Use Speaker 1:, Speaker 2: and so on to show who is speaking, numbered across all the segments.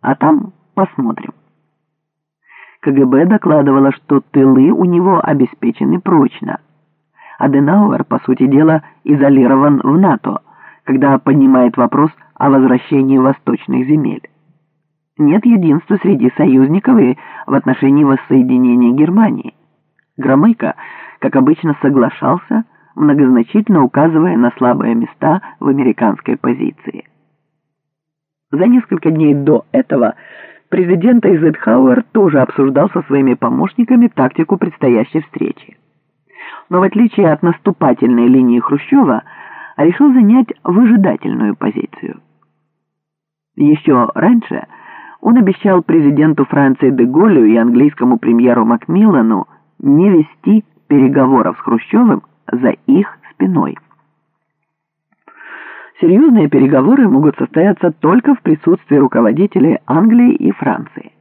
Speaker 1: а там посмотрим. КГБ докладывало, что тылы у него обеспечены прочно. Аденауэр, по сути дела, изолирован в НАТО, когда поднимает вопрос о возвращении восточных земель. Нет единства среди союзников и в отношении воссоединения Германии. Громыко, как обычно, соглашался, многозначительно указывая на слабые места в американской позиции. За несколько дней до этого президент Эйзенхауэр тоже обсуждал со своими помощниками тактику предстоящей встречи. Но в отличие от наступательной линии Хрущева, решил занять выжидательную позицию. Еще раньше он обещал президенту Франции де Голлю и английскому премьеру Макмиллану не вести переговоров с Хрущевым за их спиной. Серьезные переговоры могут состояться только в присутствии руководителей Англии и Франции.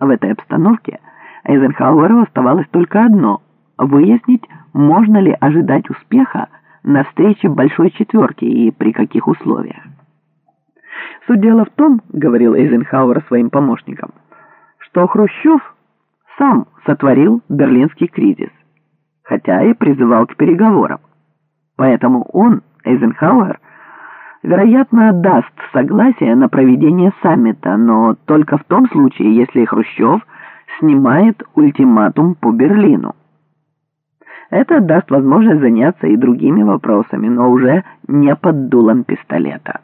Speaker 1: В этой обстановке Эйзенхауэру оставалось только одно – выяснить, можно ли ожидать успеха на встрече Большой Четверки и при каких условиях. Суть дела в том, говорил Эйзенхауэр своим помощникам, что Хрущев сам сотворил берлинский кризис, хотя и призывал к переговорам. Поэтому он, Эйзенхауэр, вероятно, даст согласие на проведение саммита, но только в том случае, если Хрущев снимает ультиматум по Берлину. Это даст возможность заняться и другими вопросами, но уже не под дулом пистолета.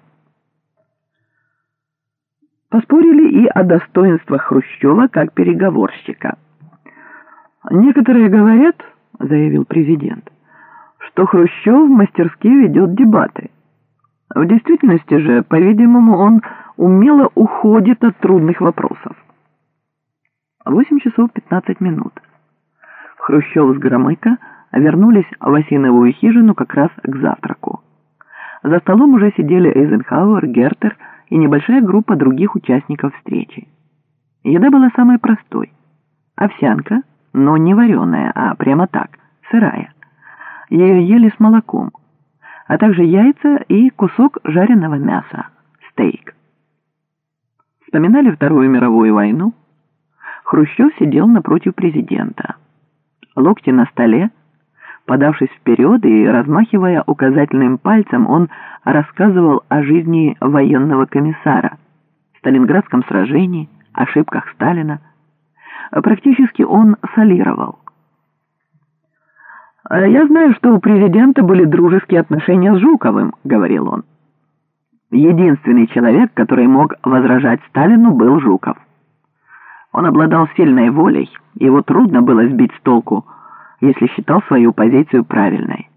Speaker 1: Поспорили и о достоинствах Хрущева как переговорщика. «Некоторые говорят, — заявил президент, — что Хрущев мастерски ведет дебаты. В действительности же, по-видимому, он умело уходит от трудных вопросов. 8 часов 15 минут. Хрущев с Громыко вернулись в Осиновую хижину как раз к завтраку. За столом уже сидели Эйзенхауэр, Гертер и небольшая группа других участников встречи. Еда была самой простой. Овсянка, но не вареная, а прямо так, сырая. Ее ели с молоком, а также яйца и кусок жареного мяса, стейк. Вспоминали Вторую мировую войну. Хрущев сидел напротив президента. Локти на столе, Подавшись вперед и размахивая указательным пальцем, он рассказывал о жизни военного комиссара, Сталинградском сражении, ошибках Сталина. Практически он солировал. «Я знаю, что у президента были дружеские отношения с Жуковым», — говорил он. Единственный человек, который мог возражать Сталину, был Жуков. Он обладал сильной волей, его трудно было сбить с толку, если считал свою позицию правильной.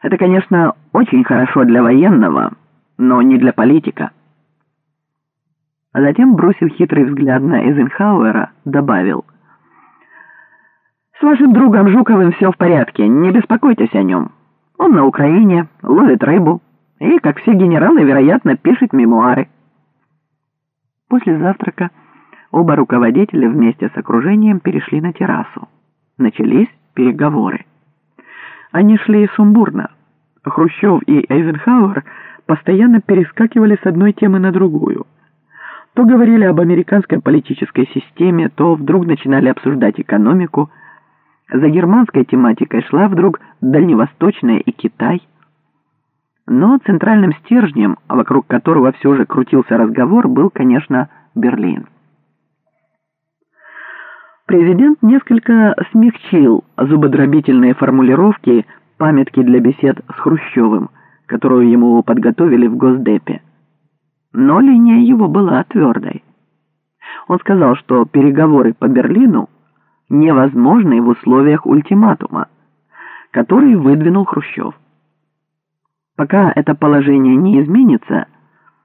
Speaker 1: Это, конечно, очень хорошо для военного, но не для политика. А затем, бросив хитрый взгляд на Эйзенхауэра, добавил. «С вашим другом Жуковым все в порядке, не беспокойтесь о нем. Он на Украине, ловит рыбу и, как все генералы, вероятно, пишет мемуары». После завтрака оба руководителя вместе с окружением перешли на террасу начались переговоры. Они шли сумбурно. Хрущев и Эйзенхауэр постоянно перескакивали с одной темы на другую. То говорили об американской политической системе, то вдруг начинали обсуждать экономику. За германской тематикой шла вдруг Дальневосточная и Китай. Но центральным стержнем, вокруг которого все же крутился разговор, был, конечно, Берлин. Президент несколько смягчил зубодробительные формулировки памятки для бесед с Хрущевым, которую ему подготовили в Госдепе. Но линия его была твердой. Он сказал, что переговоры по Берлину невозможны в условиях ультиматума, который выдвинул Хрущев. Пока это положение не изменится,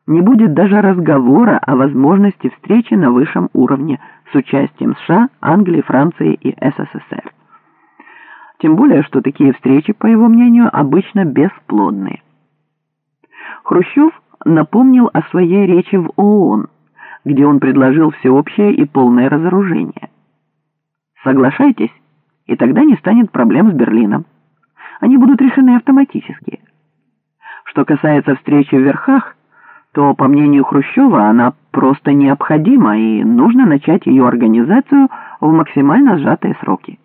Speaker 1: не будет даже разговора о возможности встречи на высшем уровне с участием США, Англии, Франции и СССР. Тем более, что такие встречи, по его мнению, обычно бесплодны. Хрущев напомнил о своей речи в ООН, где он предложил всеобщее и полное разоружение. Соглашайтесь, и тогда не станет проблем с Берлином. Они будут решены автоматически. Что касается встречи в верхах, то, по мнению Хрущева, она просто необходима и нужно начать ее организацию в максимально сжатые сроки.